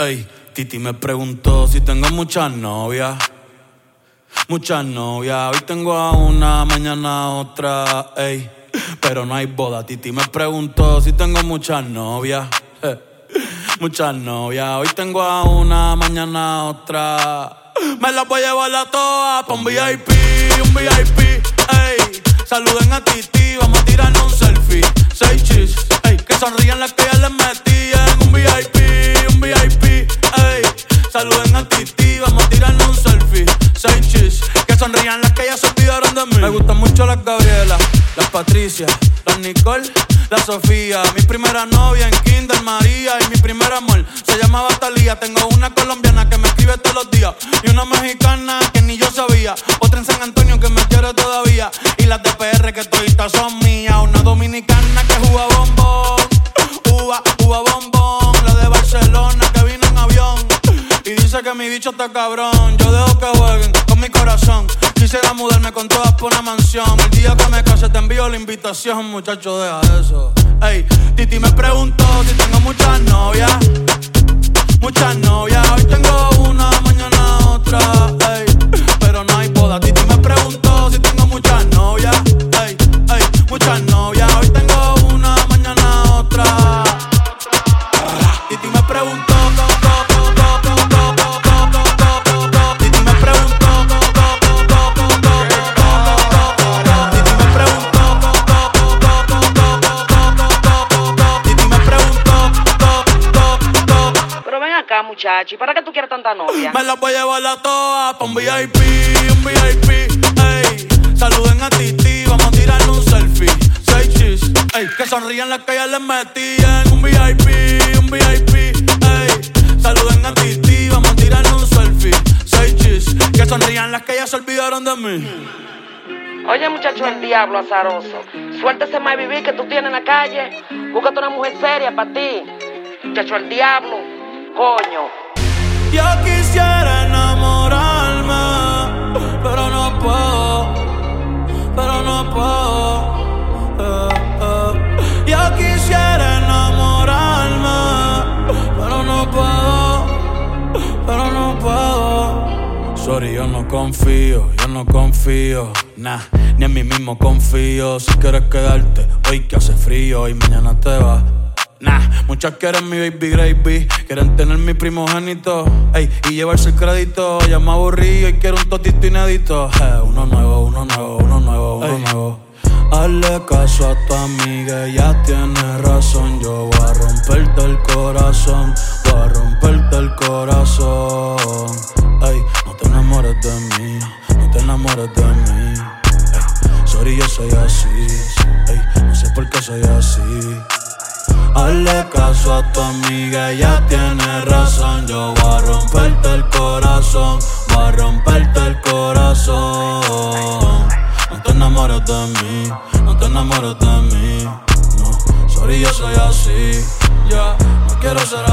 Ey, Titi me preguntó si tengo muchas novias. Muchas novias, hoy tengo a una, mañana otra, ey. Pero no hay boda. Titi me preguntó si tengo muchas novias. Muchas novias, hoy tengo a una, mañana otra. Me las voy a llevar a todas pa' un VIP, un VIP, ey. Saluden a Titi, vamos a tirarnos un selfie. Seis chis, ey. Que sonrían las que ya les metí en Me gustan mucho las Gabriela, las Patricia, las Nicole, la Sofía. Mi primera novia en Kinder María y mi primer amor se llamaba Talía. Tengo una colombiana que me escribe todos los días y una mexicana que ni yo sabía. Otra en San Antonio que me quiere todavía y las de PR que toditas son mías. Una dominicana que juega bombón, uva, uva bombón. La de Barcelona que vino en avión y dice que mi bicho está cabrón. Yo dejo que jueguen con mi corazón. Quisiera mudarme con todas por una mansión. El día que me case te envío la invitación, muchacho, deja eso. Ey, Titi me preguntó si tengo muchas novias. Acá, muchacho, ¿y para qué tú quieres tanta novia? Me las voy a llevar a todas pa' un VIP, un VIP, ey. Saluden a Titi, vamos a tirarle un selfie. Seis chis, ey. Que sonrían las que ya les metí en un VIP, un VIP, ey. Saluden a Titi, vamos a tirarle un selfie. Seis chis, que sonrían las que ya se olvidaron de mí. Oye, muchacho, el diablo azaroso. Suéltese más vivir que tú tienes en la calle. Búscate una mujer seria para ti. Muchacho, el diablo. Coño. Yo quisiera enamorarme, pero no puedo, pero no puedo. eh, eh. Yo quisiera enamorarme, pero no puedo, pero no puedo. Sorry, yo no confío, yo no confío, nah, ni en mí mismo confío. Si quieres quedarte, hoy que hace frío y mañana te vas. Nah, muchas quieren mi baby gravy, quieren tener mi primogénito, ey, y llevarse el crédito. Ya me aburrí y quiero un totito inédito. Eh, uno nuevo, uno nuevo, uno nuevo, uno nuevo. Hazle caso a tu amiga, ella tiene razón. Yo voy a romperte el corazón, voy a romperte el corazón. Hazle caso a tu amiga, ella tiene razón. Yo voy a romperte el corazón, voy a romperte el corazón. No te enamores de mí, no te enamores de mí. No, sorry, yo soy así. Ya, no quiero ser